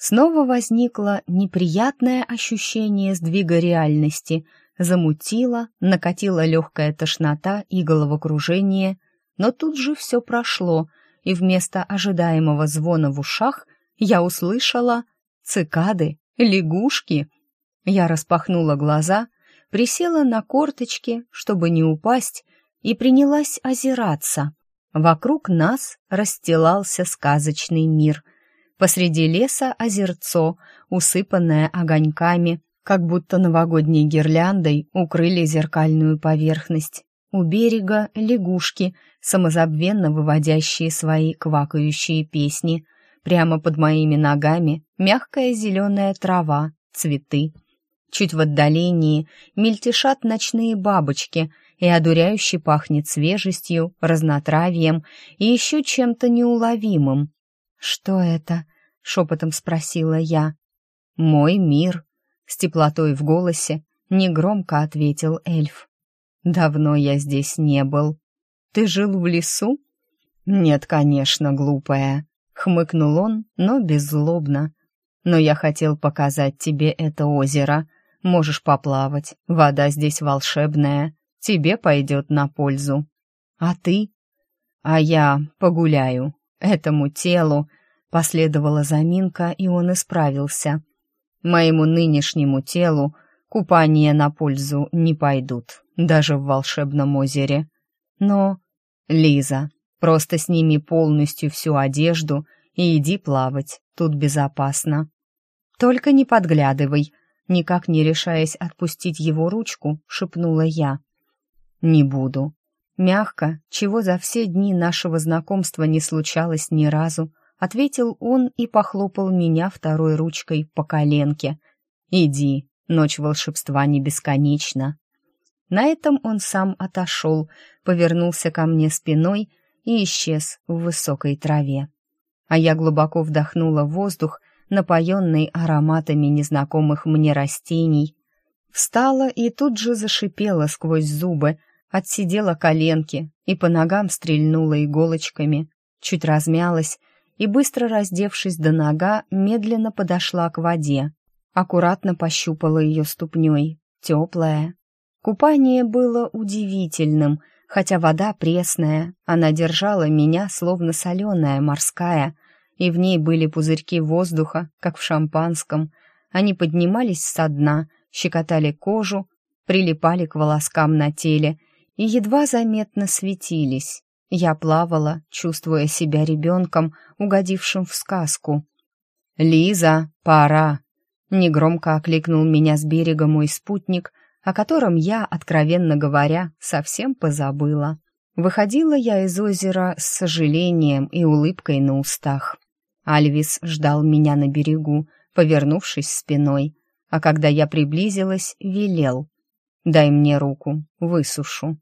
Снова возникло неприятное ощущение сдвига реальности, замутило, накатила легкая тошнота и головокружение, но тут же все прошло, и вместо ожидаемого звона в ушах я услышала цикады, лягушки. Я распахнула глаза, присела на корточки, чтобы не упасть, и принялась озираться. Вокруг нас расстилался сказочный мир — Посреди леса озерцо, усыпанное огоньками, как будто новогодней гирляндой укрыли зеркальную поверхность. У берега лягушки, самозабвенно выводящие свои квакающие песни. Прямо под моими ногами мягкая зеленая трава, цветы. Чуть в отдалении мельтешат ночные бабочки, и одуряюще пахнет свежестью, разнотравьем и еще чем-то неуловимым. «Что это?» — шепотом спросила я. «Мой мир», — с теплотой в голосе негромко ответил эльф. «Давно я здесь не был. Ты жил в лесу?» «Нет, конечно, глупая», — хмыкнул он, но беззлобно. «Но я хотел показать тебе это озеро. Можешь поплавать, вода здесь волшебная, тебе пойдет на пользу. А ты?» «А я погуляю, Этому телу последовала заминка, и он исправился. Моему нынешнему телу купания на пользу не пойдут, даже в волшебном озере. Но, Лиза, просто сними полностью всю одежду и иди плавать, тут безопасно. Только не подглядывай, никак не решаясь отпустить его ручку, шепнула я. Не буду, Мягко, чего за все дни нашего знакомства не случалось ни разу, ответил он и похлопал меня второй ручкой по коленке. «Иди, ночь волшебства не бесконечна». На этом он сам отошел, повернулся ко мне спиной и исчез в высокой траве. А я глубоко вдохнула воздух, напоенный ароматами незнакомых мне растений. Встала и тут же зашипела сквозь зубы, отсидела коленки и по ногам стрельнула иголочками, чуть размялась и, быстро раздевшись до нога, медленно подошла к воде. Аккуратно пощупала ее ступней, теплая. Купание было удивительным, хотя вода пресная, она держала меня, словно соленая морская, и в ней были пузырьки воздуха, как в шампанском. Они поднимались со дна, щекотали кожу, прилипали к волоскам на теле и едва заметно светились. Я плавала, чувствуя себя ребенком, угодившим в сказку. «Лиза, пора!» — негромко окликнул меня с берега мой спутник, о котором я, откровенно говоря, совсем позабыла. Выходила я из озера с сожалением и улыбкой на устах. Альвис ждал меня на берегу, повернувшись спиной, а когда я приблизилась, велел. «Дай мне руку, высушу».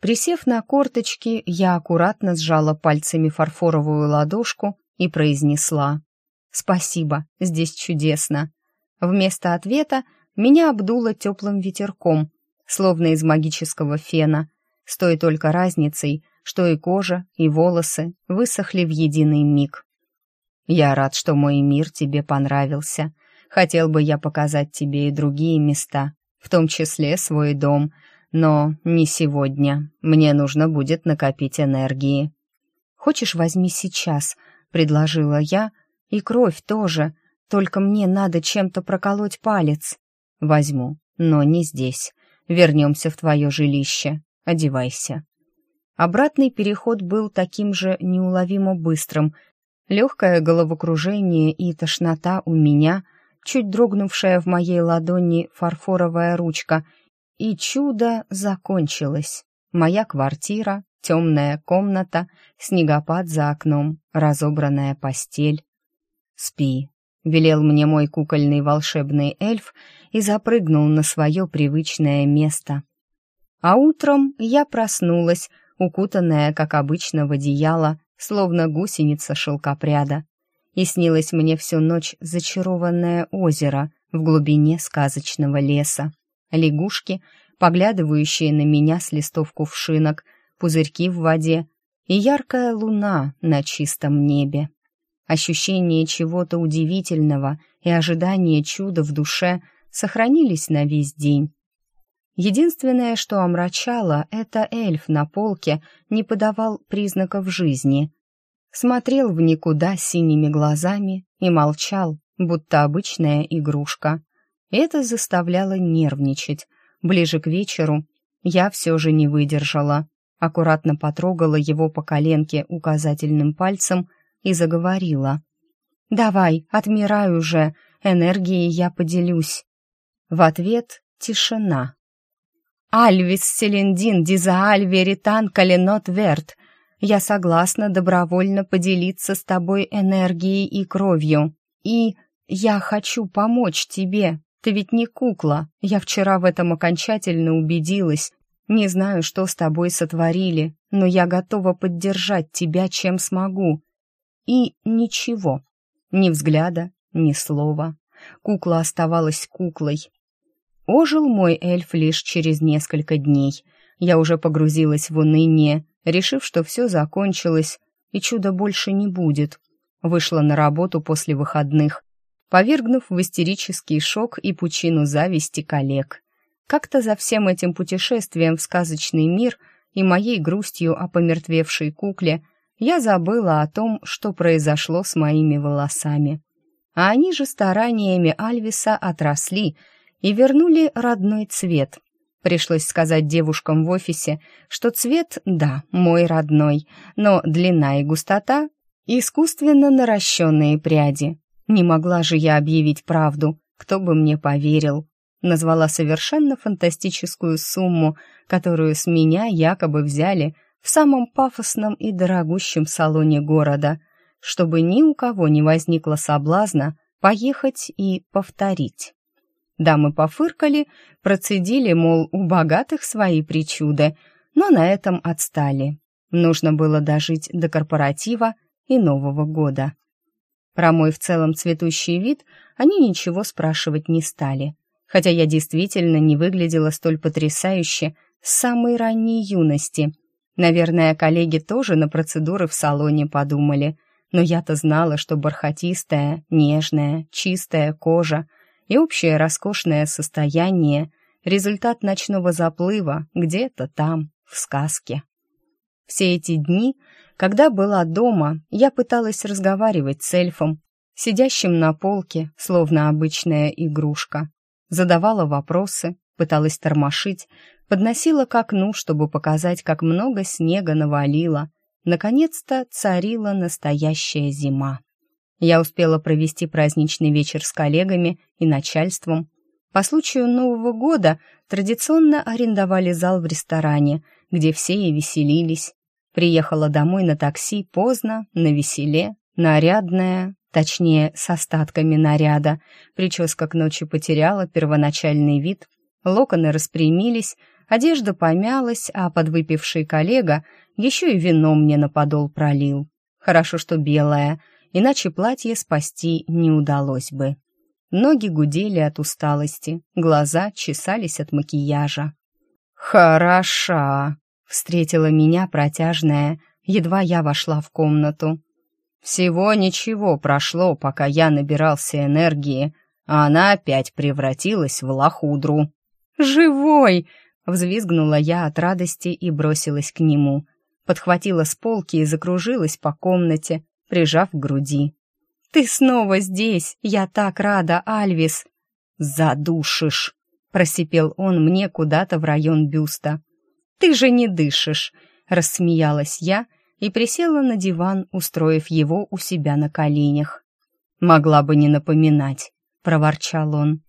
Присев на корточки, я аккуратно сжала пальцами фарфоровую ладошку и произнесла «Спасибо, здесь чудесно». Вместо ответа меня обдуло теплым ветерком, словно из магического фена, с той только разницей, что и кожа, и волосы высохли в единый миг. «Я рад, что мой мир тебе понравился. Хотел бы я показать тебе и другие места, в том числе свой дом», но не сегодня. Мне нужно будет накопить энергии. Хочешь, возьми сейчас, предложила я, и кровь тоже. Только мне надо чем-то проколоть палец. Возьму, но не здесь. Вернемся в твое жилище. Одевайся. Обратный переход был таким же неуловимо быстрым. Легкое головокружение и тошнота у меня, чуть дрогнувшая в моей ладони фарфоровая ручка — и чудо закончилось. Моя квартира, темная комната, снегопад за окном, разобранная постель. «Спи», — велел мне мой кукольный волшебный эльф и запрыгнул на свое привычное место. А утром я проснулась, укутанная, как обычно, в одеяло, словно гусеница шелкопряда. И снилось мне всю ночь зачарованное озеро в глубине сказочного леса лягушки, поглядывающие на меня с листов кувшинок, пузырьки в воде и яркая луна на чистом небе. Ощущение чего-то удивительного и ожидание чуда в душе сохранились на весь день. Единственное, что омрачало, это эльф на полке не подавал признаков жизни. Смотрел в никуда синими глазами и молчал, будто обычная игрушка. Это заставляло нервничать. Ближе к вечеру я все же не выдержала. Аккуратно потрогала его по коленке указательным пальцем и заговорила. «Давай, отмирай уже, энергией я поделюсь». В ответ тишина. Альвис Селендин Дизааль Веритан Каленот Верт. Я согласна добровольно поделиться с тобой энергией и кровью. И я хочу помочь тебе. Ты ведь не кукла. Я вчера в этом окончательно убедилась. Не знаю, что с тобой сотворили, но я готова поддержать тебя, чем смогу. И ничего. Ни взгляда, ни слова. Кукла оставалась куклой, Ожил мой эльф лишь через несколько дней. Я уже погрузилась в уныние, решив, что все закончилось и чуда больше не будет. Вышла на работу после выходных, повергнув в истерический шок и пучину зависти коллег. Как-то за всем этим путешествием в сказочный мир и моей грустью о помертвевшей кукле я забыла о том, что произошло с моими волосами. А они же стараниями Альвиса отросли — и вернули родной цвет. Пришлось сказать девушкам в офисе, что цвет, да, мой родной, но длина и густота — искусственно наращенные пряди. Не могла же я объявить правду, кто бы мне поверил. Назвала совершенно фантастическую сумму, которую с меня якобы взяли в самом пафосном и дорогущем салоне города, чтобы ни у кого не возникло соблазна поехать и повторить. Дамы пофыркали, процедили, мол, у богатых свои причуды, но на этом отстали. Нужно было дожить до корпоратива и Нового года. Про мой в целом цветущий вид они ничего спрашивать не стали, хотя я действительно не выглядела столь потрясающе с самой ранней юности. Наверное, коллеги тоже на процедуры в салоне подумали, но я-то знала, что бархатистая, нежная, чистая кожа — и общее роскошное состояние — результат ночного заплыва где-то там, в сказке. Все эти дни, когда была дома, я пыталась разговаривать с эльфом, сидящим на полке, словно обычная игрушка. Задавала вопросы, пыталась тормошить, подносила к окну, чтобы показать, как много снега навалило. Наконец-то царила настоящая зима. Я успела провести праздничный вечер с коллегами и начальством. По случаю Нового года традиционно арендовали зал в ресторане, где все и веселились. Приехала домой на такси поздно, на веселе, нарядная, точнее, с остатками наряда. Прическа к ночи потеряла первоначальный вид, локоны распрямились, одежда помялась, а подвыпивший коллега еще и вино мне на подол пролил. Хорошо, что белое — иначе платье спасти не удалось бы. Ноги гудели от усталости, глаза чесались от макияжа. «Хороша!» — встретила меня протяжная, едва я вошла в комнату. «Всего ничего прошло, пока я набирался энергии, а она опять превратилась в лохудру». «Живой!» — взвизгнула я от радости и бросилась к нему. Подхватила с полки и закружилась по комнате, прижав к груди. «Ты снова здесь! Я так рада, Альвис!» «Задушишь!» — просипел он мне куда-то в район бюста. «Ты же не дышишь!» — рассмеялась я и присела на диван, устроив его у себя на коленях. «Могла бы не напоминать», — проворчал он.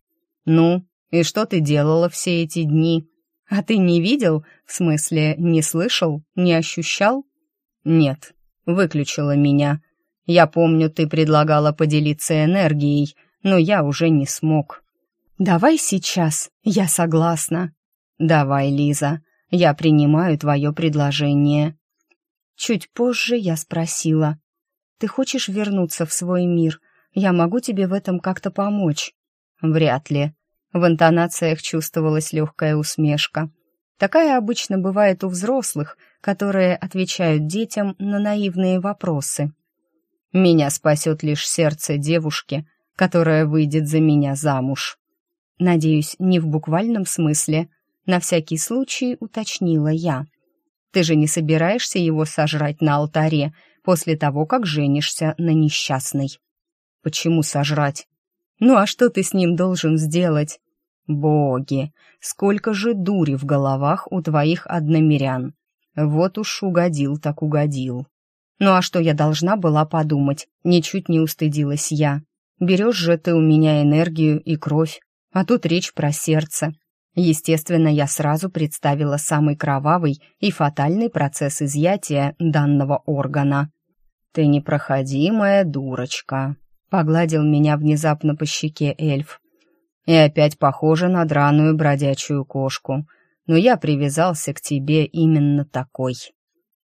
«Ну, и что ты делала все эти дни? А ты не видел, в смысле, не слышал, не ощущал?» «Нет, выключила меня», я помню, ты предлагала поделиться энергией, но я уже не смог. Давай сейчас, я согласна. Давай, Лиза, я принимаю твое предложение. Чуть позже я спросила. Ты хочешь вернуться в свой мир? Я могу тебе в этом как-то помочь? Вряд ли. В интонациях чувствовалась легкая усмешка. Такая обычно бывает у взрослых, которые отвечают детям на наивные вопросы. Меня спасет лишь сердце девушки, которая выйдет за меня замуж. Надеюсь, не в буквальном смысле. На всякий случай уточнила я. Ты же не собираешься его сожрать на алтаре после того, как женишься на несчастной? Почему сожрать? Ну а что ты с ним должен сделать? Боги, сколько же дури в головах у твоих одномерян. Вот уж угодил так угодил. Ну а что я должна была подумать? Ничуть не устыдилась я. Берешь же ты у меня энергию и кровь, а тут речь про сердце. Естественно, я сразу представила самый кровавый и фатальный процесс изъятия данного органа. «Ты непроходимая дурочка», — погладил меня внезапно по щеке эльф. «И опять похожа на драную бродячую кошку, но я привязался к тебе именно такой».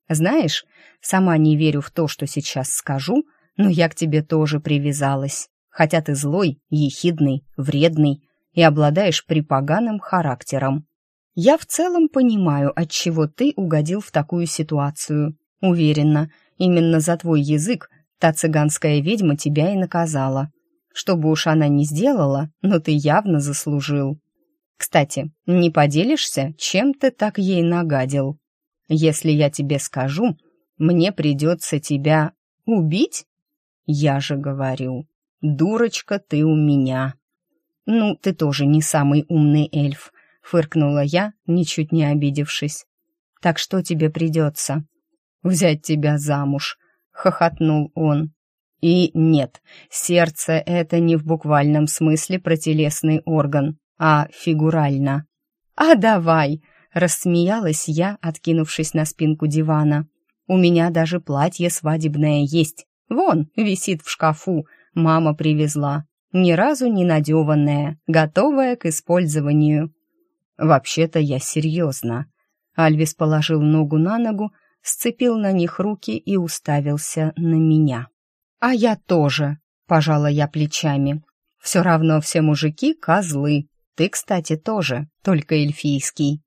«Знаешь, сама не верю в то, что сейчас скажу, но я к тебе тоже привязалась, хотя ты злой, ехидный, вредный, и обладаешь припоганым характером. Я в целом понимаю, от чего ты угодил в такую ситуацию. Уверена, именно за твой язык та цыганская ведьма тебя и наказала. Что бы уж она ни сделала, но ты явно заслужил. Кстати, не поделишься, чем ты так ей нагадил? Если я тебе скажу, мне придется тебя убить? Я же говорю, дурочка ты у меня. «Ну, ты тоже не самый умный эльф», — фыркнула я, ничуть не обидевшись. «Так что тебе придется?» «Взять тебя замуж», — хохотнул он. «И нет, сердце — это не в буквальном смысле протелесный орган, а фигурально». «А давай!» — рассмеялась я, откинувшись на спинку дивана. «У меня даже платье свадебное есть. Вон, висит в шкафу, мама привезла ни разу не надеванная, готовая к использованию. «Вообще-то я серьезно». Альвис положил ногу на ногу, сцепил на них руки и уставился на меня. «А я тоже», — пожала я плечами. «Все равно все мужики — козлы. Ты, кстати, тоже, только эльфийский».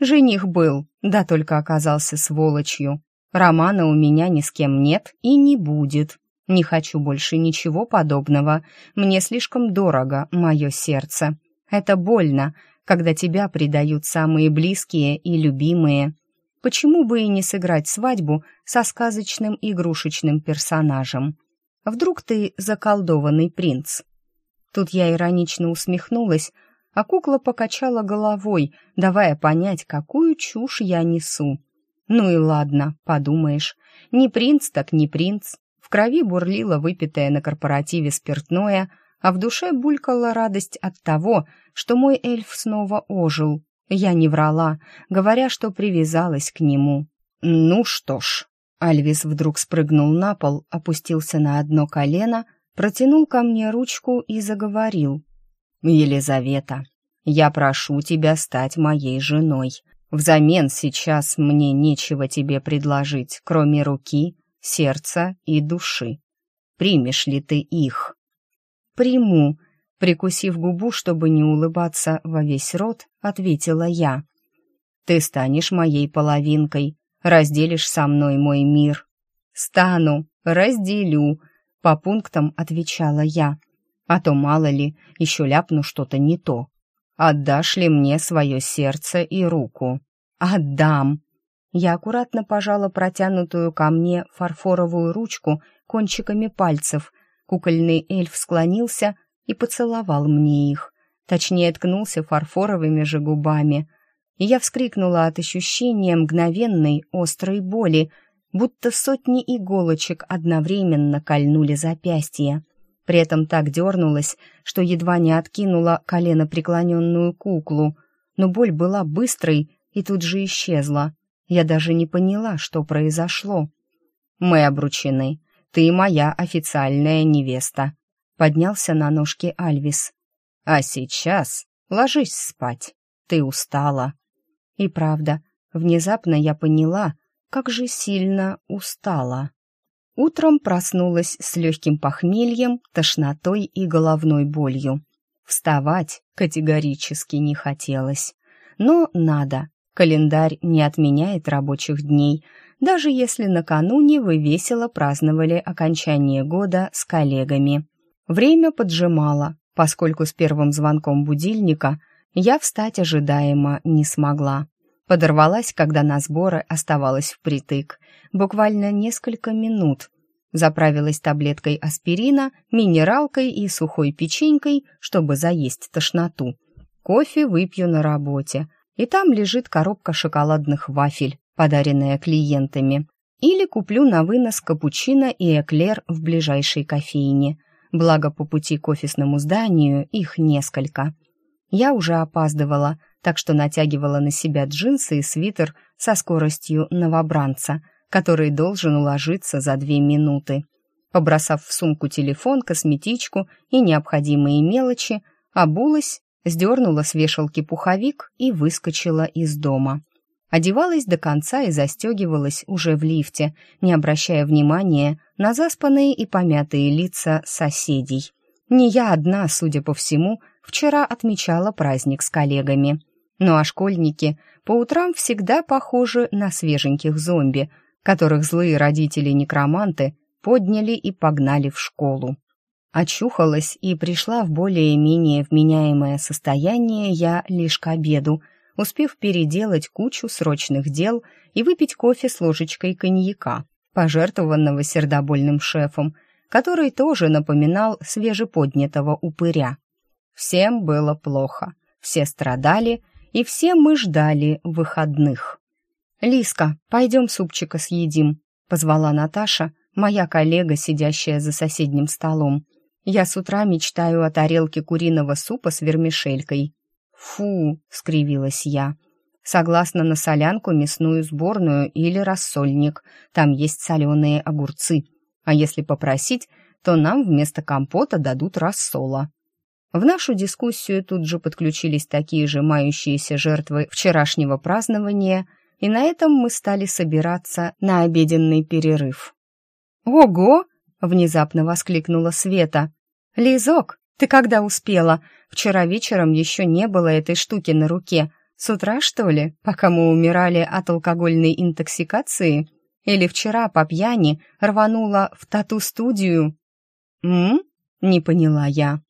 Жених был, да только оказался сволочью. Романа у меня ни с кем нет и не будет. Не хочу больше ничего подобного. Мне слишком дорого мое сердце. Это больно, когда тебя предают самые близкие и любимые. Почему бы и не сыграть свадьбу со сказочным игрушечным персонажем? Вдруг ты заколдованный принц? Тут я иронично усмехнулась, а кукла покачала головой, давая понять, какую чушь я несу. Ну и ладно, подумаешь, не принц так не принц, крови бурлило выпитое на корпоративе спиртное, а в душе булькала радость от того, что мой эльф снова ожил. Я не врала, говоря, что привязалась к нему. «Ну что ж...» Альвис вдруг спрыгнул на пол, опустился на одно колено, протянул ко мне ручку и заговорил. «Елизавета, я прошу тебя стать моей женой. Взамен сейчас мне нечего тебе предложить, кроме руки, сердца и души. Примешь ли ты их? Приму, прикусив губу, чтобы не улыбаться во весь рот, ответила я. Ты станешь моей половинкой, разделишь со мной мой мир. Стану, разделю, по пунктам отвечала я. А то мало ли, еще ляпну что-то не то. Отдашь ли мне свое сердце и руку? Отдам, я аккуратно пожала протянутую ко мне фарфоровую ручку кончиками пальцев. Кукольный эльф склонился и поцеловал мне их. Точнее, ткнулся фарфоровыми же губами. И я вскрикнула от ощущения мгновенной острой боли, будто сотни иголочек одновременно кольнули запястье. При этом так дернулась, что едва не откинула колено преклоненную куклу, но боль была быстрой и тут же исчезла. Я даже не поняла, что произошло. Мы обручены. Ты моя официальная невеста. Поднялся на ножки Альвис. А сейчас ложись спать. Ты устала. И правда, внезапно я поняла, как же сильно устала. Утром проснулась с легким похмельем, тошнотой и головной болью. Вставать категорически не хотелось. Но надо, Календарь не отменяет рабочих дней, даже если накануне вы весело праздновали окончание года с коллегами. Время поджимало, поскольку с первым звонком будильника я встать ожидаемо не смогла. Подорвалась, когда на сборы оставалась впритык. Буквально несколько минут. Заправилась таблеткой аспирина, минералкой и сухой печенькой, чтобы заесть тошноту. Кофе выпью на работе. И там лежит коробка шоколадных вафель, подаренная клиентами. Или куплю на вынос капучино и эклер в ближайшей кофейне. Благо по пути к офисному зданию их несколько. Я уже опаздывала, так что натягивала на себя джинсы и свитер со скоростью новобранца, который должен уложиться за две минуты. Побросав в сумку телефон, косметичку и необходимые мелочи, обулась, сдернула с вешалки пуховик и выскочила из дома. Одевалась до конца и застегивалась уже в лифте, не обращая внимания на заспанные и помятые лица соседей. Не я одна, судя по всему, вчера отмечала праздник с коллегами. Ну а школьники по утрам всегда похожи на свеженьких зомби, которых злые родители-некроманты подняли и погнали в школу. Очухалась и пришла в более-менее вменяемое состояние я лишь к обеду, успев переделать кучу срочных дел и выпить кофе с ложечкой коньяка, пожертвованного сердобольным шефом, который тоже напоминал свежеподнятого упыря. Всем было плохо, все страдали, и все мы ждали выходных. «Лиска, пойдем супчика съедим», — позвала Наташа, моя коллега, сидящая за соседним столом. «Я с утра мечтаю о тарелке куриного супа с вермишелькой». «Фу!» — скривилась я. «Согласно на солянку, мясную сборную или рассольник. Там есть соленые огурцы. А если попросить, то нам вместо компота дадут рассола». В нашу дискуссию тут же подключились такие же мающиеся жертвы вчерашнего празднования, и на этом мы стали собираться на обеденный перерыв. «Ого!» — внезапно воскликнула Света. «Лизок, ты когда успела? Вчера вечером еще не было этой штуки на руке. С утра, что ли, пока мы умирали от алкогольной интоксикации? Или вчера по пьяни рванула в тату-студию?» «М?» — не поняла я.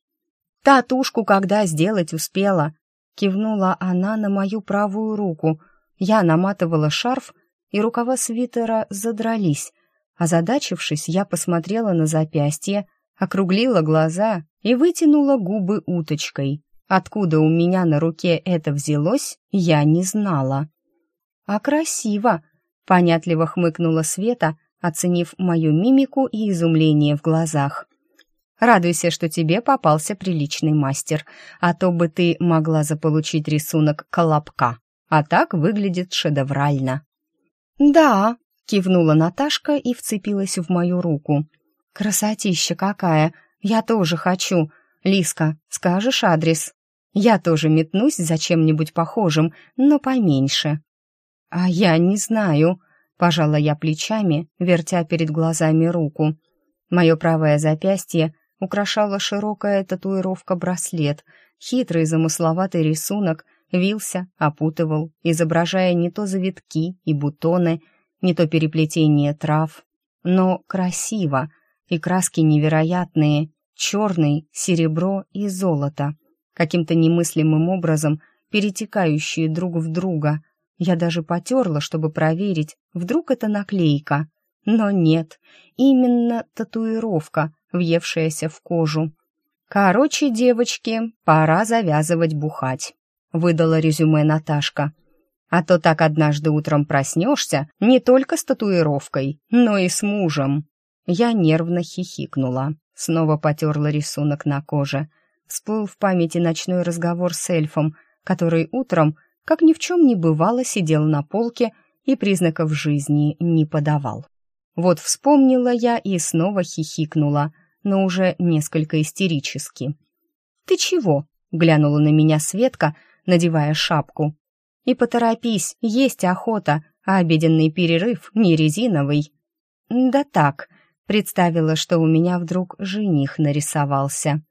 «Татушку когда сделать успела?» Кивнула она на мою правую руку. Я наматывала шарф, и рукава свитера задрались. Озадачившись, я посмотрела на запястье, округлила глаза и вытянула губы уточкой. Откуда у меня на руке это взялось, я не знала. «А красиво!» — понятливо хмыкнула Света, оценив мою мимику и изумление в глазах. Радуйся, что тебе попался приличный мастер, а то бы ты могла заполучить рисунок колобка. А так выглядит шедеврально». «Да», — кивнула Наташка и вцепилась в мою руку. «Красотища какая! Я тоже хочу. Лиска, скажешь адрес? Я тоже метнусь за чем-нибудь похожим, но поменьше». «А я не знаю», — пожала я плечами, вертя перед глазами руку. Мое правое запястье украшала широкая татуировка-браслет. Хитрый замысловатый рисунок вился, опутывал, изображая не то завитки и бутоны, не то переплетение трав. Но красиво, и краски невероятные, черный, серебро и золото, каким-то немыслимым образом перетекающие друг в друга. Я даже потерла, чтобы проверить, вдруг это наклейка. Но нет, именно татуировка, въевшаяся в кожу. «Короче, девочки, пора завязывать бухать», — выдала резюме Наташка. «А то так однажды утром проснешься не только с татуировкой, но и с мужем». Я нервно хихикнула, снова потерла рисунок на коже. Всплыл в памяти ночной разговор с эльфом, который утром, как ни в чем не бывало, сидел на полке и признаков жизни не подавал. Вот вспомнила я и снова хихикнула — но уже несколько истерически. «Ты чего?» — глянула на меня Светка, надевая шапку. «И поторопись, есть охота, а обеденный перерыв не резиновый». «Да так», — представила, что у меня вдруг жених нарисовался.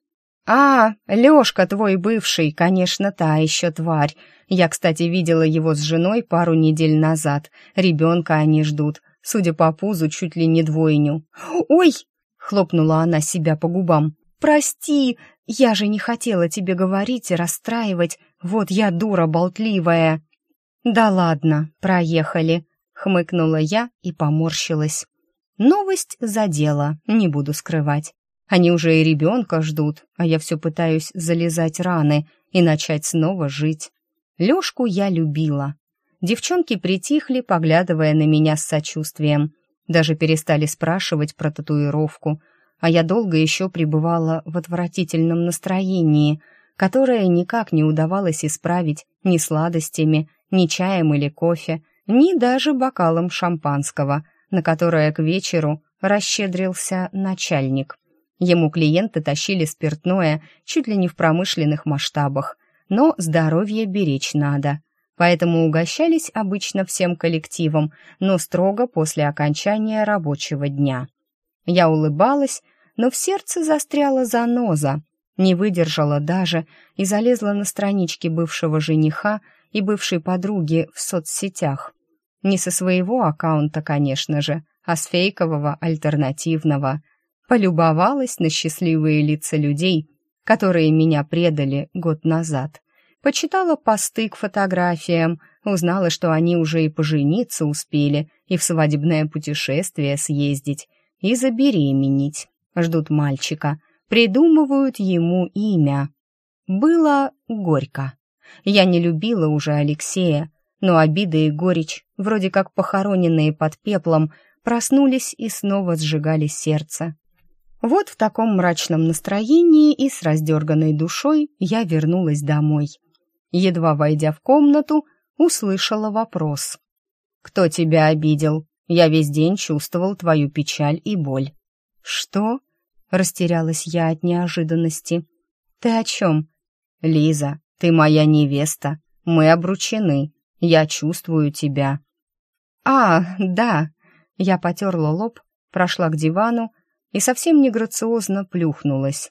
«А, Лёшка твой бывший, конечно, та еще тварь. Я, кстати, видела его с женой пару недель назад. Ребенка они ждут. судя по пузу, чуть ли не двойню. «Ой!» — хлопнула она себя по губам. «Прости, я же не хотела тебе говорить и расстраивать. Вот я дура болтливая». «Да ладно, проехали», — хмыкнула я и поморщилась. Новость задела, не буду скрывать. Они уже и ребенка ждут, а я все пытаюсь залезать раны и начать снова жить. Лёшку я любила. Девчонки притихли, поглядывая на меня с сочувствием. Даже перестали спрашивать про татуировку, а я долго еще пребывала в отвратительном настроении, которое никак не удавалось исправить ни сладостями, ни чаем или кофе, ни даже бокалом шампанского, на которое к вечеру расщедрился начальник. Ему клиенты тащили спиртное чуть ли не в промышленных масштабах, но здоровье беречь надо. Поэтому угощались обычно всем коллективом, но строго после окончания рабочего дня. Я улыбалась, но в сердце застряла заноза, не выдержала даже и залезла на странички бывшего жениха и бывшей подруги в соцсетях. Не со своего аккаунта, конечно же, а с фейкового альтернативного – полюбовалась на счастливые лица людей, которые меня предали год назад. Почитала посты к фотографиям, узнала, что они уже и пожениться успели, и в свадебное путешествие съездить, и забеременеть. Ждут мальчика, придумывают ему имя. Было горько. Я не любила уже Алексея, но обида и горечь, вроде как похороненные под пеплом, проснулись и снова сжигали сердце. Вот в таком мрачном настроении и с раздерганной душой я вернулась домой. Едва войдя в комнату, услышала вопрос. «Кто тебя обидел? Я весь день чувствовал твою печаль и боль». «Что?» — растерялась я от неожиданности. «Ты о чем?» «Лиза, ты моя невеста. Мы обручены. Я чувствую тебя». «А, да». Я потерла лоб, прошла к дивану, и совсем не грациозно плюхнулась.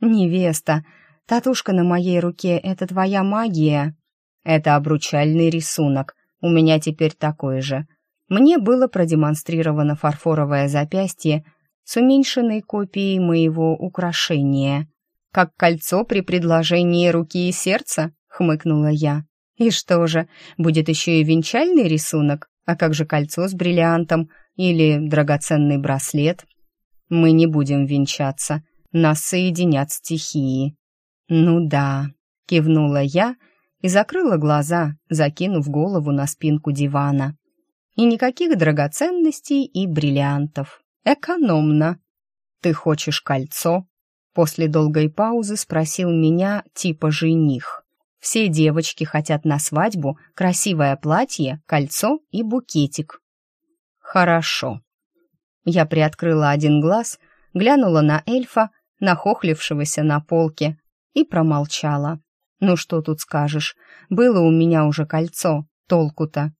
«Невеста, татушка на моей руке — это твоя магия?» «Это обручальный рисунок. У меня теперь такой же. Мне было продемонстрировано фарфоровое запястье с уменьшенной копией моего украшения. Как кольцо при предложении руки и сердца?» — хмыкнула я. «И что же, будет еще и венчальный рисунок? А как же кольцо с бриллиантом или драгоценный браслет?» Мы не будем венчаться, нас соединят стихии». «Ну да», — кивнула я и закрыла глаза, закинув голову на спинку дивана. «И никаких драгоценностей и бриллиантов. Экономно». «Ты хочешь кольцо?» После долгой паузы спросил меня типа жених. Все девочки хотят на свадьбу красивое платье, кольцо и букетик. Хорошо. Я приоткрыла один глаз, глянула на эльфа, нахохлившегося на полке, и промолчала. Ну что тут скажешь, было у меня уже кольцо, толку-то.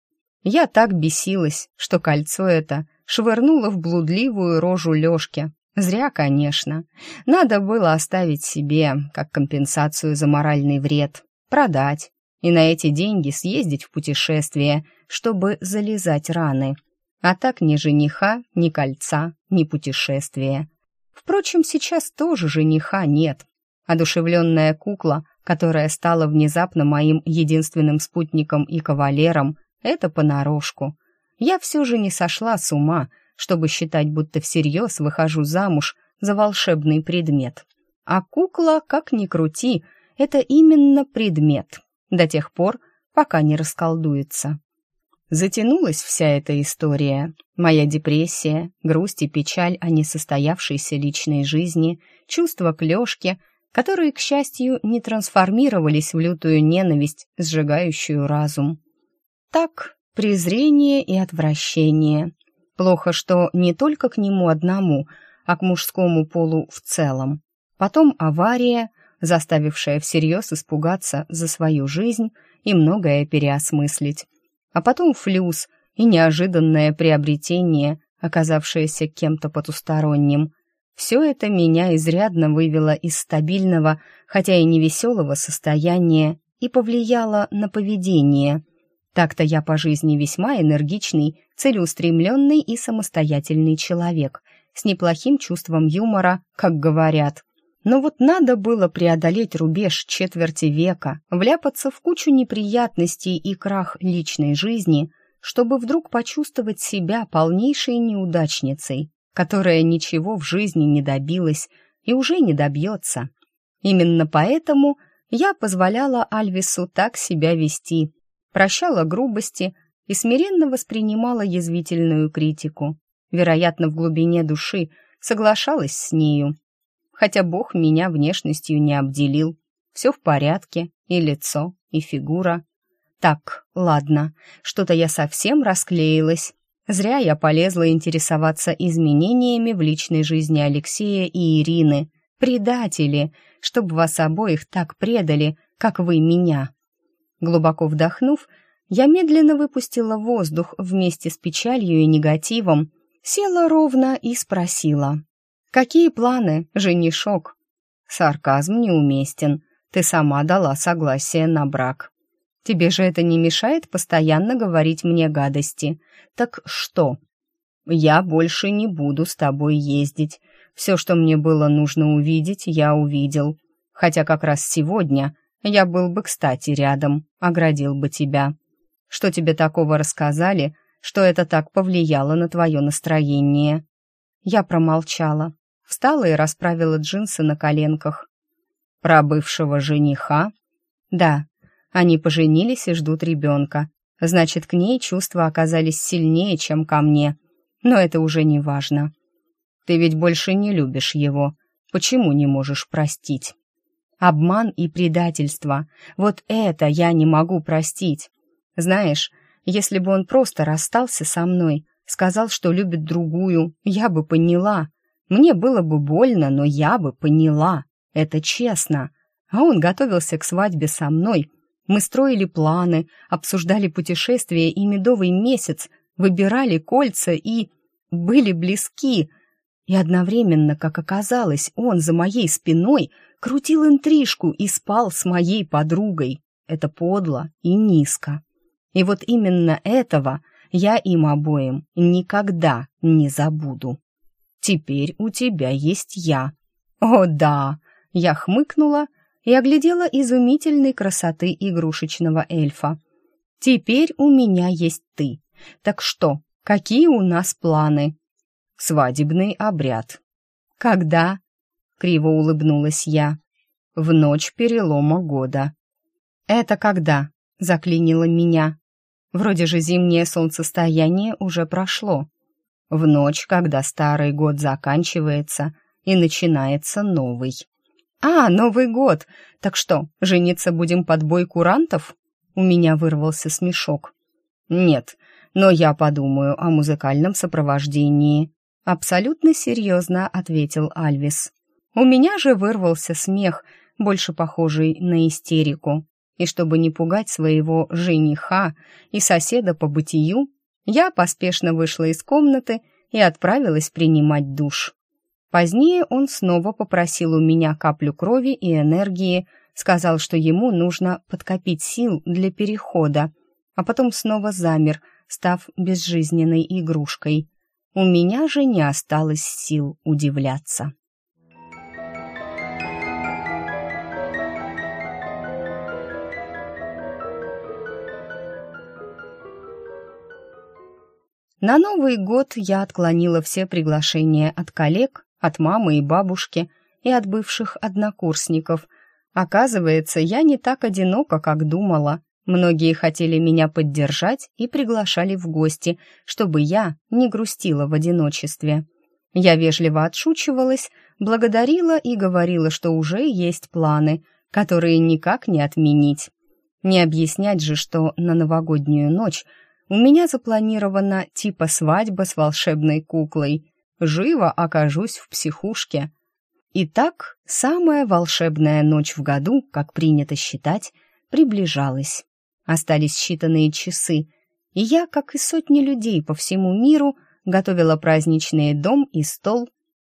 Я так бесилась, что кольцо это швырнула в блудливую рожу Лёшке. Зря, конечно. Надо было оставить себе, как компенсацию за моральный вред, продать и на эти деньги съездить в путешествие, чтобы залезать раны — а так ни жениха, ни кольца, ни путешествия. Впрочем, сейчас тоже жениха нет. Одушевленная кукла, которая стала внезапно моим единственным спутником и кавалером, это понарошку. Я все же не сошла с ума, чтобы считать, будто всерьез выхожу замуж за волшебный предмет. А кукла, как ни крути, это именно предмет, до тех пор, пока не расколдуется. Затянулась вся эта история. Моя депрессия, грусть и печаль о несостоявшейся личной жизни, чувства к Лёшке, которые, к счастью, не трансформировались в лютую ненависть, сжигающую разум. Так, презрение и отвращение. Плохо, что не только к нему одному, а к мужскому полу в целом. Потом авария, заставившая всерьез испугаться за свою жизнь и многое переосмыслить а потом флюс и неожиданное приобретение, оказавшееся кем-то потусторонним. Все это меня изрядно вывело из стабильного, хотя и невеселого состояния и повлияло на поведение. Так-то я по жизни весьма энергичный, целеустремленный и самостоятельный человек, с неплохим чувством юмора, как говорят. Но вот надо было преодолеть рубеж четверти века, вляпаться в кучу неприятностей и крах личной жизни, чтобы вдруг почувствовать себя полнейшей неудачницей, которая ничего в жизни не добилась и уже не добьется. Именно поэтому я позволяла Альвису так себя вести, прощала грубости и смиренно воспринимала язвительную критику. Вероятно, в глубине души соглашалась с нею. Хотя Бог меня внешностью не обделил. Все в порядке, и лицо, и фигура. Так, ладно, что-то я совсем расклеилась. Зря я полезла интересоваться изменениями в личной жизни Алексея и Ирины. Предатели, чтобы вас обоих так предали, как вы меня. Глубоко вдохнув, я медленно выпустила воздух вместе с печалью и негативом, села ровно и спросила. «Какие планы, женишок?» «Сарказм неуместен. Ты сама дала согласие на брак». «Тебе же это не мешает постоянно говорить мне гадости. Так что?» «Я больше не буду с тобой ездить. Все, что мне было нужно увидеть, я увидел. Хотя как раз сегодня я был бы, кстати, рядом, оградил бы тебя. Что тебе такого рассказали, что это так повлияло на твое настроение?» Я промолчала, встала и расправила джинсы на коленках. «Про бывшего жениха?» «Да, они поженились и ждут ребенка. Значит, к ней чувства оказались сильнее, чем ко мне. Но это уже не важно. Ты ведь больше не любишь его. Почему не можешь простить?» Обман и предательство. Вот это я не могу простить. Знаешь, если бы он просто расстался со мной, сказал, что любит другую, я бы поняла. Мне было бы больно, но я бы поняла. Это честно. А он готовился к свадьбе со мной. Мы строили планы, обсуждали путешествие и медовый месяц, выбирали кольца и... были близки. И одновременно, как оказалось, он за моей спиной крутил интрижку и спал с моей подругой. Это подло и низко. И вот именно этого я им обоим никогда не забуду. Теперь у тебя есть я. О, да! Я хмыкнула и оглядела изумительной красоты игрушечного эльфа. Теперь у меня есть ты. Так что, какие у нас планы? Свадебный обряд. Когда? Криво улыбнулась я. В ночь перелома года. Это когда? Заклинило меня. Вроде же зимнее солнцестояние уже прошло. В ночь, когда старый год заканчивается и начинается новый. «А, Новый год! Так что, жениться будем под бой курантов?» У меня вырвался смешок. «Нет, но я подумаю о музыкальном сопровождении», абсолютно серьезно ответил Альвис. У меня же вырвался смех, больше похожий на истерику. И чтобы не пугать своего жениха и соседа по бытию, я поспешно вышла из комнаты и отправилась принимать душ. Позднее он снова попросил у меня каплю крови и энергии, сказал, что ему нужно подкопить сил для перехода, а потом снова замер, став безжизненной игрушкой. У меня же не осталось сил удивляться. На Новый год я отклонила все приглашения от коллег, от мамы и бабушки и от бывших однокурсников. Оказывается, я не так одинока, как думала. Многие хотели меня поддержать и приглашали в гости, чтобы я не грустила в одиночестве. Я вежливо отшучивалась, благодарила и говорила, что уже есть планы, которые никак не отменить. Не объяснять же, что на новогоднюю ночь у меня запланирована типа свадьба с волшебной куклой. Живо окажусь в психушке. Итак, самая волшебная ночь в году, как принято считать, приближалась. Остались считанные часы, и я, как и сотни людей по всему миру, готовила праздничный дом и стол,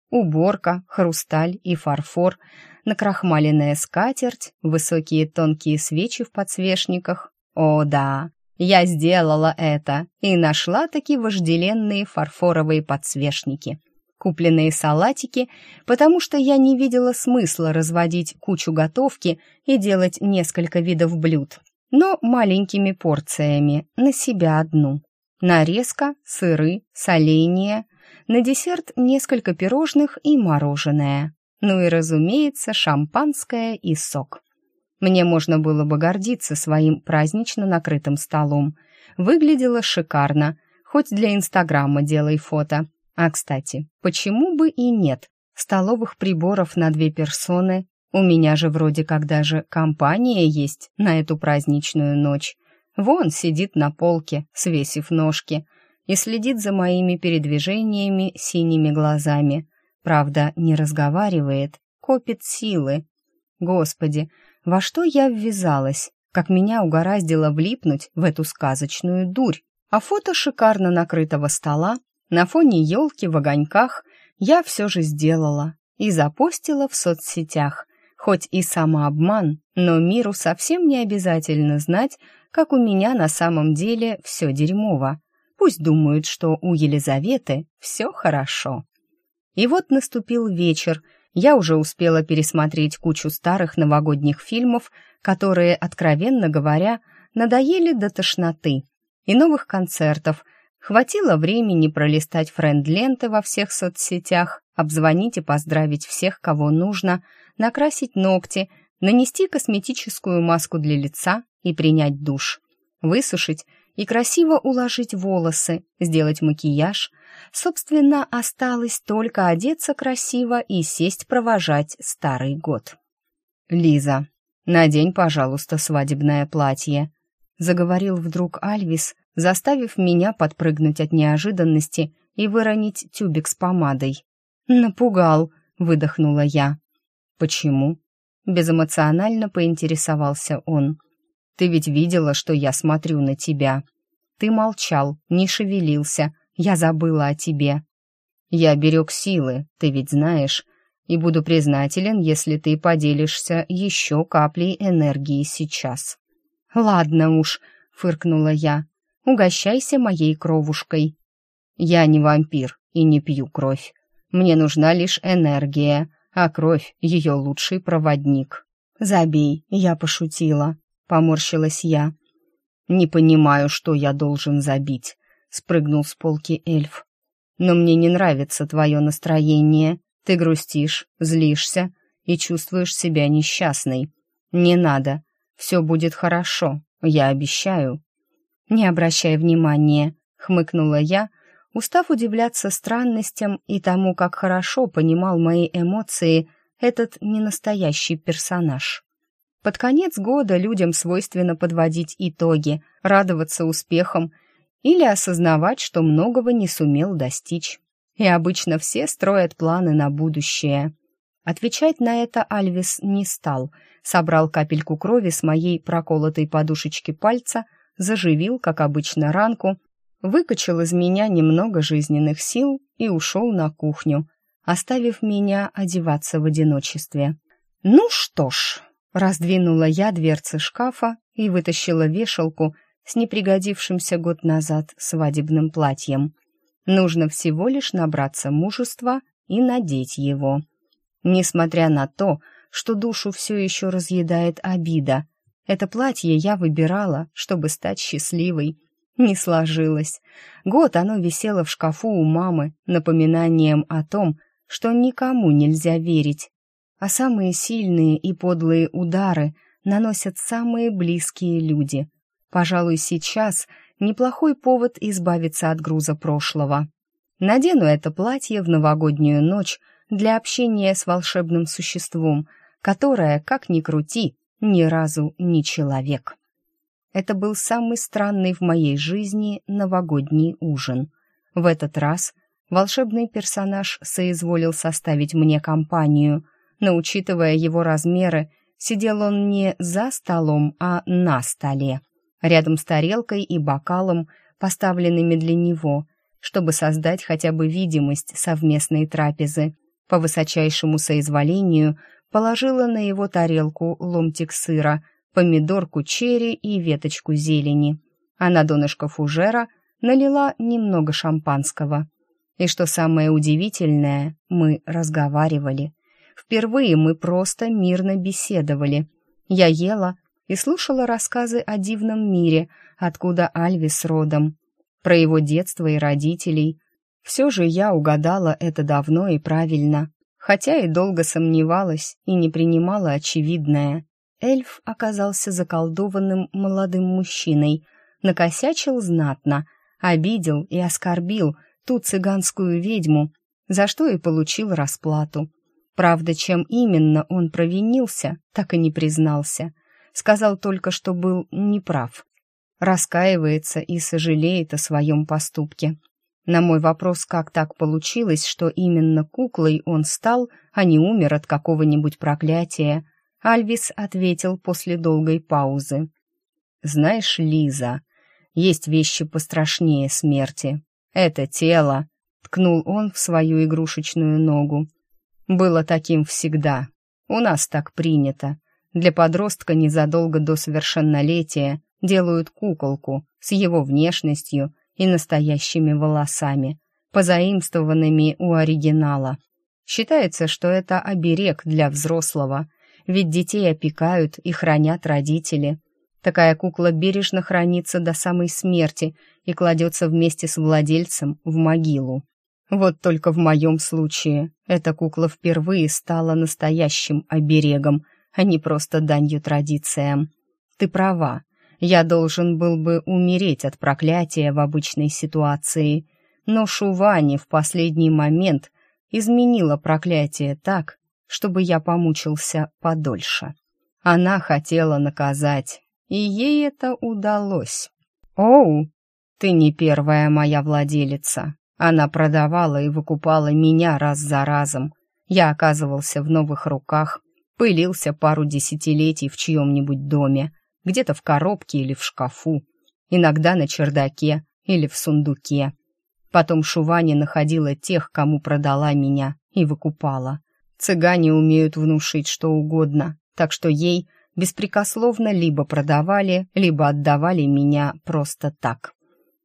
уборка, хрусталь и фарфор, накрахмаленная скатерть, высокие тонкие свечи в подсвечниках. О, да, Я сделала это и нашла такие вожделенные фарфоровые подсвечники, купленные салатики, потому что я не видела смысла разводить кучу готовки и делать несколько видов блюд, но маленькими порциями, на себя одну. Нарезка, сыры, соленья, на десерт несколько пирожных и мороженое. Ну и, разумеется, шампанское и сок. Мне можно было бы гордиться своим празднично накрытым столом. Выглядело шикарно, хоть для Инстаграма делай фото. А, кстати, почему бы и нет? Столовых приборов на две персоны. У меня же вроде как даже компания есть на эту праздничную ночь. Вон сидит на полке, свесив ножки, и следит за моими передвижениями синими глазами. Правда, не разговаривает, копит силы. Господи, во что я ввязалась, как меня угораздило влипнуть в эту сказочную дурь. А фото шикарно накрытого стола на фоне елки в огоньках я все же сделала и запостила в соцсетях. Хоть и самообман, но миру совсем не обязательно знать, как у меня на самом деле все дерьмово. Пусть думают, что у Елизаветы все хорошо. И вот наступил вечер, я уже успела пересмотреть кучу старых новогодних фильмов, которые, откровенно говоря, надоели до тошноты, и новых концертов. Хватило времени пролистать френд-ленты во всех соцсетях, обзвонить и поздравить всех, кого нужно, накрасить ногти, нанести косметическую маску для лица и принять душ, высушить и красиво уложить волосы, сделать макияж. Собственно, осталось только одеться красиво и сесть провожать старый год. «Лиза, надень, пожалуйста, свадебное платье», — заговорил вдруг Альвис, заставив меня подпрыгнуть от неожиданности и выронить тюбик с помадой. «Напугал», — выдохнула я. «Почему?» — безэмоционально поинтересовался он. Ты ведь видела, что я смотрю на тебя. Ты молчал, не шевелился, я забыла о тебе. Я берег силы, ты ведь знаешь, и буду признателен, если ты поделишься еще каплей энергии сейчас». «Ладно уж», — фыркнула я, — «угощайся моей кровушкой». «Я не вампир и не пью кровь. Мне нужна лишь энергия, а кровь — ее лучший проводник». «Забей, я пошутила», — поморщилась я. «Не понимаю, что я должен забить», — спрыгнул с полки эльф. «Но мне не нравится твое настроение. Ты грустишь, злишься и чувствуешь себя несчастной. Не надо. Все будет хорошо, я обещаю». «Не обращай внимания», — хмыкнула я, устав удивляться странностям и тому, как хорошо понимал мои эмоции этот ненастоящий персонаж. Под конец года людям свойственно подводить итоги, радоваться успехам или осознавать, что многого не сумел достичь. И обычно все строят планы на будущее. Отвечать на это Альвис не стал, собрал капельку крови с моей проколотой подушечки пальца, заживил, как обычно, ранку, выкачал из меня немного жизненных сил и ушел на кухню, оставив меня одеваться в одиночестве. Ну что ж, Раздвинула я дверцы шкафа и вытащила вешалку с непригодившимся год назад свадебным платьем. Нужно всего лишь набраться мужества и надеть его. Несмотря на то, что душу все еще разъедает обида, это платье я выбирала, чтобы стать счастливой. Не сложилось. Год оно висело в шкафу у мамы, напоминанием о том, что никому нельзя верить, а самые сильные и подлые удары наносят самые близкие люди. Пожалуй, сейчас неплохой повод избавиться от груза прошлого. Надену это платье в новогоднюю ночь для общения с волшебным существом, которое, как ни крути, ни разу не человек. Это был самый странный в моей жизни новогодний ужин. В этот раз волшебный персонаж соизволил составить мне компанию, но, учитывая его размеры, сидел он не за столом, а на столе, рядом с тарелкой и бокалом, поставленными для него, чтобы создать хотя бы видимость совместной трапезы. По высочайшему соизволению положила на его тарелку ломтик сыра, помидорку черри и веточку зелени. а на донышко фужера налила немного шампанского. И что самое удивительное, мы разговаривали. Впервые мы просто мирно беседовали. Я ела и слушала рассказы о дивном мире, откуда Альвис родом, про его детство и родителей. Все же я угадала это давно и правильно, хотя и долго сомневалась и не принимала очевидное. Эльф оказался заколдованным молодым мужчиной, накосячил знатно, обидел и оскорбил ту цыганскую ведьму, за что и получил расплату. Правда, чем именно он провинился, так и не признался. Сказал только, что был неправ. Раскаивается и сожалеет о своем поступке. На мой вопрос, как так получилось, что именно куклой он стал, а не умер от какого-нибудь проклятия, Альвис ответил после долгой паузы. «Знаешь, Лиза, есть вещи пострашнее смерти. Это тело», — ткнул он в свою игрушечную ногу. «Было таким всегда. У нас так принято. Для подростка незадолго до совершеннолетия делают куколку с его внешностью и настоящими волосами, позаимствованными у оригинала. Считается, что это оберег для взрослого, ведь детей опекают и хранят родители. Такая кукла бережно хранится до самой смерти и кладется вместе с владельцем в могилу. Вот только в моем случае эта кукла впервые стала настоящим оберегом, а не просто данью традициям. Ты права, я должен был бы умереть от проклятия в обычной ситуации, но Шувани в последний момент изменила проклятие так, чтобы я помучился подольше. Она хотела наказать, и ей это удалось. «Оу, ты не первая моя владелица. Она продавала и выкупала меня раз за разом. Я оказывался в новых руках, пылился пару десятилетий в чьем-нибудь доме, где-то в коробке или в шкафу, иногда на чердаке или в сундуке. Потом Шувани находила тех, кому продала меня, и выкупала. Цыгане умеют внушить что угодно, так что ей беспрекословно либо продавали, либо отдавали меня просто так.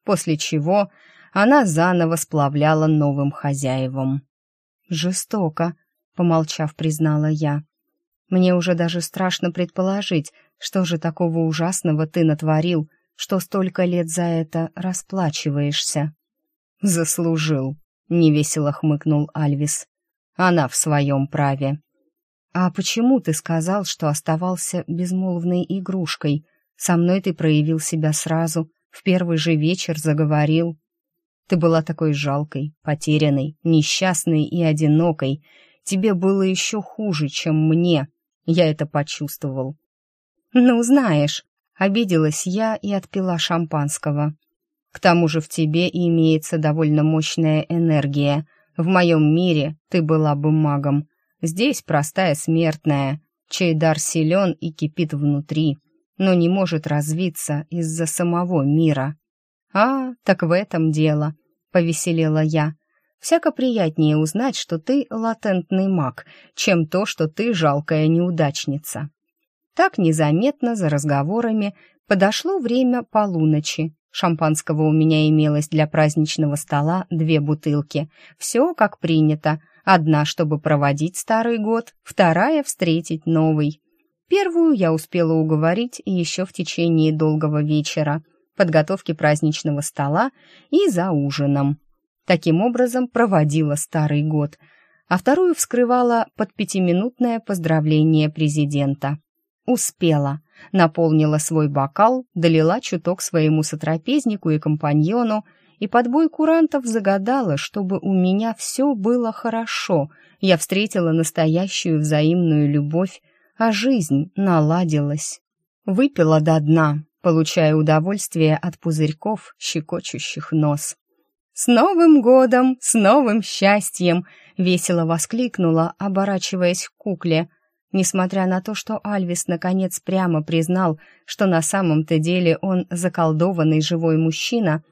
После чего она заново сплавляла новым хозяевам. «Жестоко», — помолчав, признала я. «Мне уже даже страшно предположить, что же такого ужасного ты натворил, что столько лет за это расплачиваешься?» «Заслужил», — невесело хмыкнул Альвис. «Она в своем праве». «А почему ты сказал, что оставался безмолвной игрушкой? Со мной ты проявил себя сразу, в первый же вечер заговорил. Ты была такой жалкой, потерянной, несчастной и одинокой. Тебе было еще хуже, чем мне. Я это почувствовал. «Ну, знаешь», — обиделась я и отпила шампанского. «К тому же в тебе имеется довольно мощная энергия. В моем мире ты была бы магом. Здесь простая смертная, чей дар силен и кипит внутри, но не может развиться из-за самого мира». «А, так в этом дело», — повеселела я. «Всяко приятнее узнать, что ты латентный маг, чем то, что ты жалкая неудачница». Так незаметно за разговорами подошло время полуночи. Шампанского у меня имелось для праздничного стола две бутылки. Все как принято. Одна, чтобы проводить старый год, вторая — встретить новый. Первую я успела уговорить еще в течение долгого вечера, подготовки праздничного стола и за ужином. Таким образом проводила старый год, а вторую вскрывала под пятиминутное поздравление президента. Успела. Наполнила свой бокал, долила чуток своему сотрапезнику и компаньону, и под бой курантов загадала, чтобы у меня все было хорошо. Я встретила настоящую взаимную любовь, а жизнь наладилась. Выпила до дна, получая удовольствие от пузырьков, щекочущих нос. «С Новым годом! С новым счастьем!» — весело воскликнула, оборачиваясь к кукле — Несмотря на то, что Альвис наконец прямо признал, что на самом-то деле он заколдованный живой мужчина,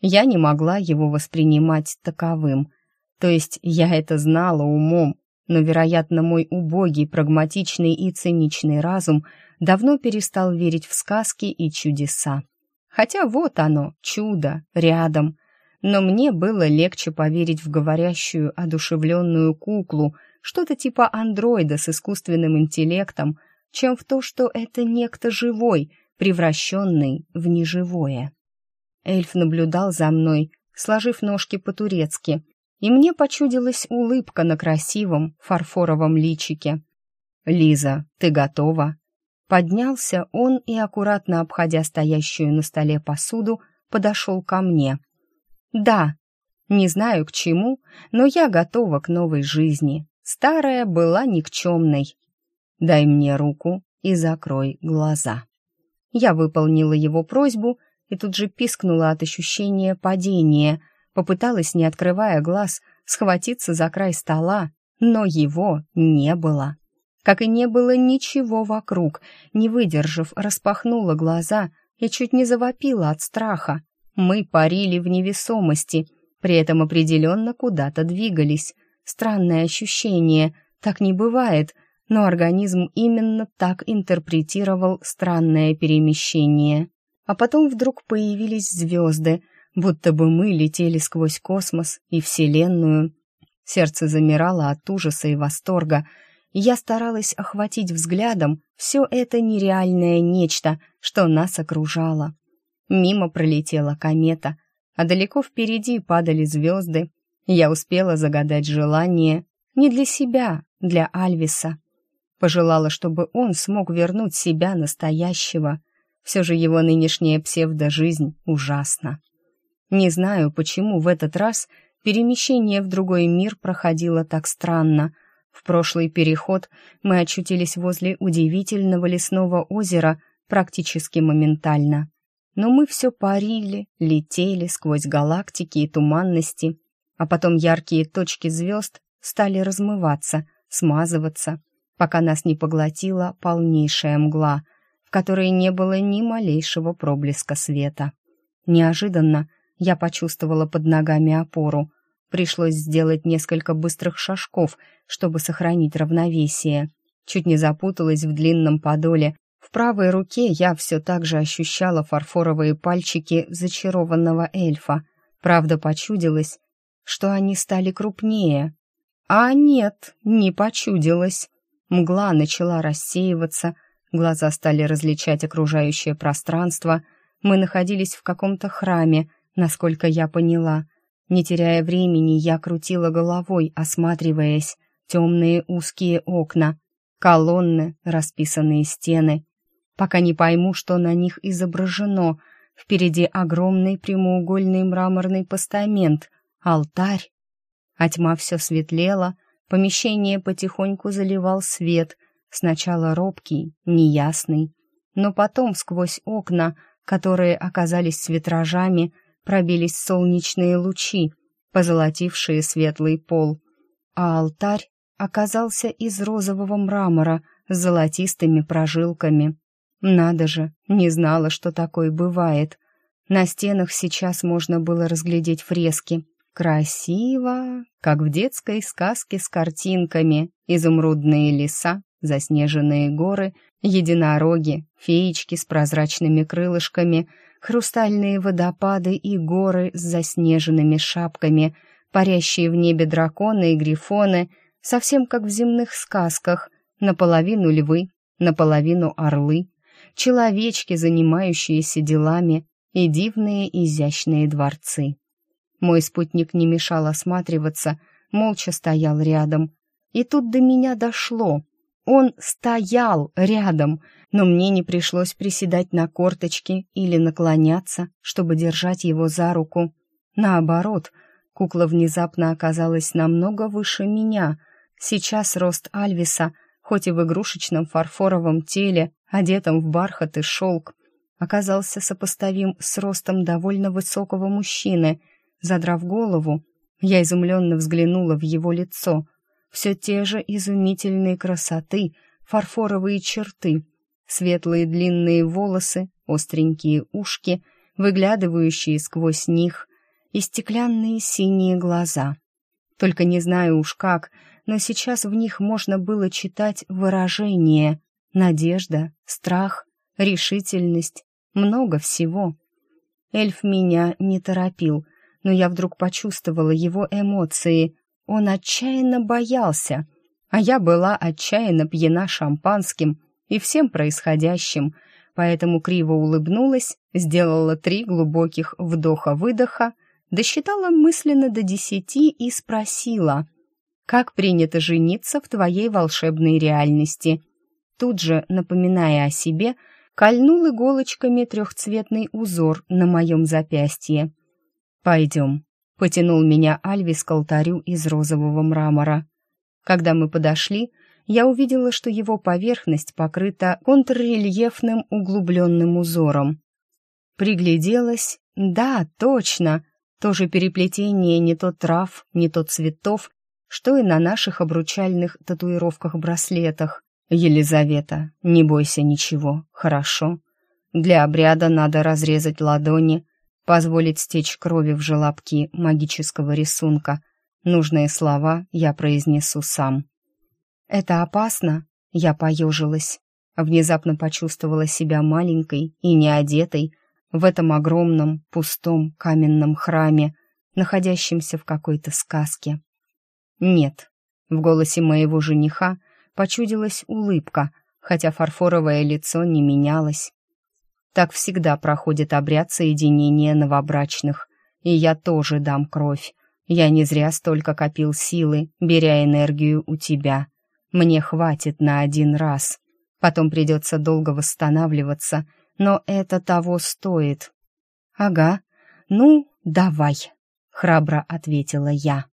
я не могла его воспринимать таковым. То есть я это знала умом, но, вероятно, мой убогий, прагматичный и циничный разум давно перестал верить в сказки и чудеса. Хотя вот оно, чудо, рядом. Но мне было легче поверить в говорящую, одушевленную куклу, что-то типа андроида с искусственным интеллектом, чем в то, что это некто живой, превращенный в неживое. Эльф наблюдал за мной, сложив ножки по-турецки, и мне почудилась улыбка на красивом фарфоровом личике. «Лиза, ты готова?» Поднялся он и, аккуратно обходя стоящую на столе посуду, подошел ко мне. «Да, не знаю к чему, но я готова к новой жизни. Старая была никчемной. Дай мне руку и закрой глаза». Я выполнила его просьбу и тут же пискнула от ощущения падения, попыталась, не открывая глаз, схватиться за край стола, но его не было. Как и не было ничего вокруг, не выдержав, распахнула глаза и чуть не завопила от страха. Мы парили в невесомости, при этом определенно куда-то двигались. Странное ощущение, так не бывает, но организм именно так интерпретировал странное перемещение. А потом вдруг появились звезды, будто бы мы летели сквозь космос и Вселенную. Сердце замирало от ужаса и восторга, и я старалась охватить взглядом все это нереальное нечто, что нас окружало. Мимо пролетела комета, а далеко впереди падали звезды. Я успела загадать желание не для себя, для Альвиса. Пожелала, чтобы он смог вернуть себя настоящего — все же его нынешняя псевдожизнь ужасна. Не знаю, почему в этот раз перемещение в другой мир проходило так странно. В прошлый переход мы очутились возле удивительного лесного озера практически моментально. Но мы все парили, летели сквозь галактики и туманности, а потом яркие точки звезд стали размываться, смазываться, пока нас не поглотила полнейшая мгла — которой не было ни малейшего проблеска света. Неожиданно я почувствовала под ногами опору. Пришлось сделать несколько быстрых шажков, чтобы сохранить равновесие. Чуть не запуталась в длинном подоле. В правой руке я все так же ощущала фарфоровые пальчики зачарованного эльфа. Правда, почудилось, что они стали крупнее. А нет, не почудилось. Мгла начала рассеиваться, Глаза стали различать окружающее пространство. Мы находились в каком-то храме, насколько я поняла. Не теряя времени, я крутила головой, осматриваясь. Темные узкие окна, колонны, расписанные стены. Пока не пойму, что на них изображено. Впереди огромный прямоугольный мраморный постамент, алтарь. А тьма все светлела, помещение потихоньку заливал свет — Сначала робкий, неясный, но потом сквозь окна, которые оказались с витражами, пробились солнечные лучи, позолотившие светлый пол. А алтарь оказался из розового мрамора с золотистыми прожилками. Надо же, не знала, что такое бывает. На стенах сейчас можно было разглядеть фрески. Красиво, как в детской сказке с картинками, изумрудные леса, заснеженные горы, единороги, феечки с прозрачными крылышками, хрустальные водопады и горы с заснеженными шапками, парящие в небе драконы и грифоны, совсем как в земных сказках, наполовину львы, наполовину орлы, человечки, занимающиеся делами, и дивные изящные дворцы. Мой спутник не мешал осматриваться, молча стоял рядом. И тут до меня дошло. Он стоял рядом, но мне не пришлось приседать на корточки или наклоняться, чтобы держать его за руку. Наоборот, кукла внезапно оказалась намного выше меня. Сейчас рост Альвиса, хоть и в игрушечном фарфоровом теле, одетом в бархат и шелк, оказался сопоставим с ростом довольно высокого мужчины. Задрав голову, я изумленно взглянула в его лицо — все те же изумительные красоты, фарфоровые черты, светлые длинные волосы, остренькие ушки, выглядывающие сквозь них, и стеклянные синие глаза. Только не знаю уж как, но сейчас в них можно было читать выражение, надежда, страх, решительность, много всего. Эльф меня не торопил, но я вдруг почувствовала его эмоции. Он отчаянно боялся, а я была отчаянно пьяна шампанским и всем происходящим, поэтому криво улыбнулась, сделала три глубоких вдоха-выдоха, досчитала мысленно до десяти и спросила, «Как принято жениться в твоей волшебной реальности?» Тут же, напоминая о себе, кольнул иголочками трехцветный узор на моем запястье. «Пойдем», — потянул меня Альвис к алтарю из розового мрамора. Когда мы подошли, я увидела, что его поверхность покрыта контррельефным углубленным узором. Пригляделась. Да, точно. То же переплетение не то трав, не то цветов, что и на наших обручальных татуировках-браслетах. «Елизавета, не бойся ничего, хорошо? Для обряда надо разрезать ладони, позволить стечь крови в желобки магического рисунка. Нужные слова я произнесу сам». «Это опасно?» Я поежилась. Внезапно почувствовала себя маленькой и неодетой в этом огромном, пустом каменном храме, находящемся в какой-то сказке. «Нет», — в голосе моего жениха почудилась улыбка, хотя фарфоровое лицо не менялось. Так всегда проходит обряд соединения новобрачных, и я тоже дам кровь. Я не зря столько копил силы, беря энергию у тебя. Мне хватит на один раз. Потом придется долго восстанавливаться, но это того стоит. «Ага, ну, давай», — храбро ответила я.